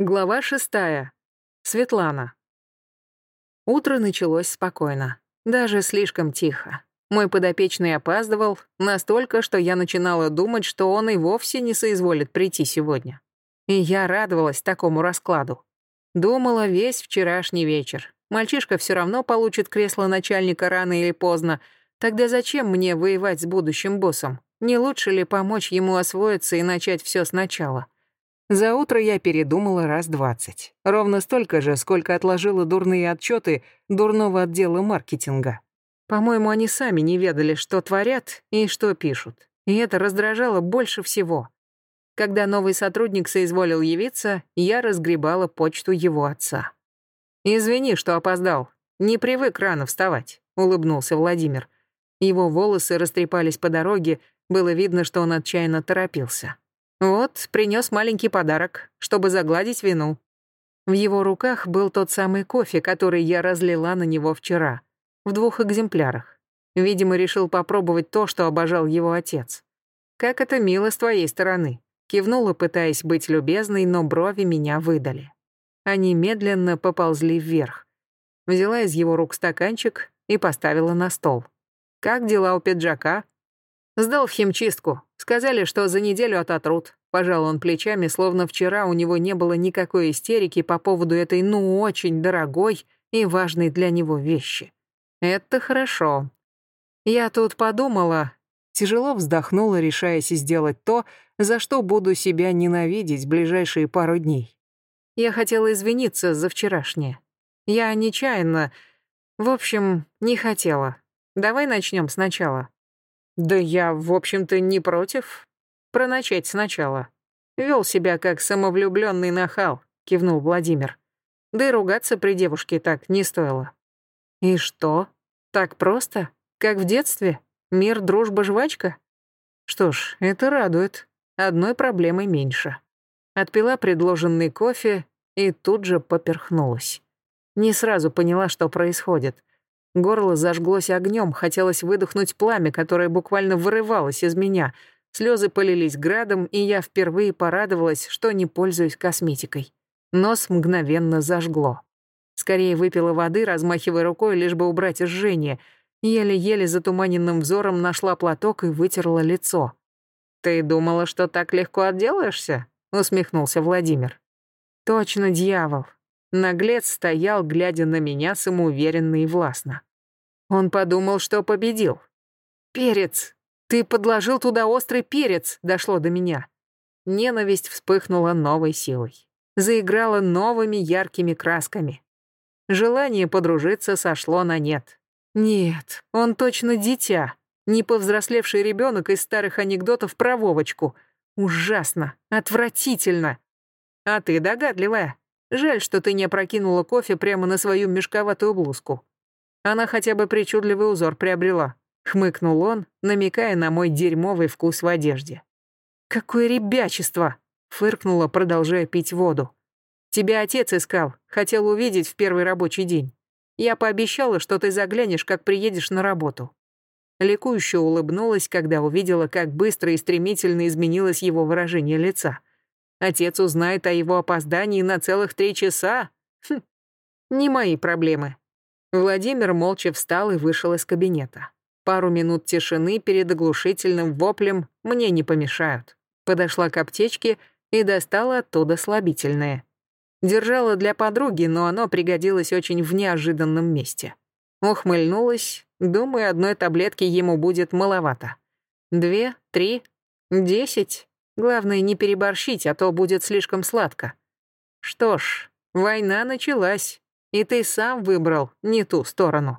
Глава шестая. Светлана. Утро началось спокойно, даже слишком тихо. Мой подопечный опаздывал настолько, что я начинала думать, что он и вовсе не соизволит прийти сегодня. И я радовалась такому раскладу. Думала весь вчерашний вечер. Мальчишка все равно получит кресло начальника рано или поздно. Тогда зачем мне воевать с будущим боссом? Не лучше ли помочь ему освоиться и начать все сначала? За утро я передумала раз двадцать. Ровно столько же, сколько отложила дурные отчеты дурного отдела маркетинга. По-моему, они сами не ведали, что творят и что пишут. И это раздражало больше всего. Когда новый сотрудник соизволил явиться, я разгребала почту его отца. «Извини, что опоздал. Не привык рано вставать», — улыбнулся Владимир. Его волосы растрепались по дороге, было видно, что он отчаянно торопился. Вот, принес маленький подарок, чтобы загладить вину. В его руках был тот самый кофе, который я разлила на него вчера в двух экземплярах. Видимо, решил попробовать то, что обожал его отец. «Как это мило с твоей стороны», — кивнула, пытаясь быть любезной, но брови меня выдали. Они медленно поползли вверх. Взяла из его рук стаканчик и поставила на стол. «Как дела у пиджака?» «Сдал в химчистку. Сказали, что за неделю ототрут». Пожал он плечами, словно вчера у него не было никакой истерики по поводу этой, ну, очень дорогой и важной для него вещи. Это хорошо. Я тут подумала, тяжело вздохнула, решаясь сделать то, за что буду себя ненавидеть ближайшие пару дней. Я хотела извиниться за вчерашнее. Я нечаянно... В общем, не хотела. Давай начнем сначала. Да я, в общем-то, не против. Проначать сначала. Вел себя как самовлюбленный нахал, кивнул Владимир. Да и ругаться при девушке так не стоило. И что? Так просто? Как в детстве? Мир, дружба, жвачка? Что ж, это радует. Одной проблемой меньше. Отпила предложенный кофе и тут же поперхнулась. Не сразу поняла, что происходит. Горло зажглось огнем, хотелось выдохнуть пламя, которое буквально вырывалось из меня. Слезы полились градом, и я впервые порадовалась, что не пользуюсь косметикой. Нос мгновенно зажгло. Скорее выпила воды, размахивая рукой, лишь бы убрать жжение. Еле-еле затуманенным взором нашла платок и вытерла лицо. «Ты думала, что так легко отделаешься?» — усмехнулся Владимир. «Точно дьявол». Наглец стоял, глядя на меня самоуверенно и властно. Он подумал, что победил. «Перец! Ты подложил туда острый перец!» — дошло до меня. Ненависть вспыхнула новой силой. Заиграла новыми яркими красками. Желание подружиться сошло на нет. Нет, он точно дитя. Не повзрослевший ребенок из старых анекдотов про Вовочку. Ужасно, отвратительно. А ты догадливая. Жаль, что ты не опрокинула кофе прямо на свою мешковатую блузку. Она хотя бы причудливый узор приобрела. Хмыкнул он, намекая на мой дерьмовый вкус в одежде. «Какое ребячество!» — фыркнула, продолжая пить воду. Тебя отец искал, хотел увидеть в первый рабочий день. Я пообещала, что ты заглянешь, как приедешь на работу». Ликующе улыбнулась, когда увидела, как быстро и стремительно изменилось его выражение лица. Отец узнает о его опоздании на целых три часа? Хм, не мои проблемы. Владимир молча встал и вышел из кабинета. Пару минут тишины перед оглушительным воплем мне не помешают. Подошла к аптечке и достала оттуда слабительное. Держала для подруги, но оно пригодилось очень в неожиданном месте. Ухмыльнулась, думаю, одной таблетки ему будет маловато. Две, три, десять. Главное, не переборщить, а то будет слишком сладко. Что ж, война началась, и ты сам выбрал не ту сторону.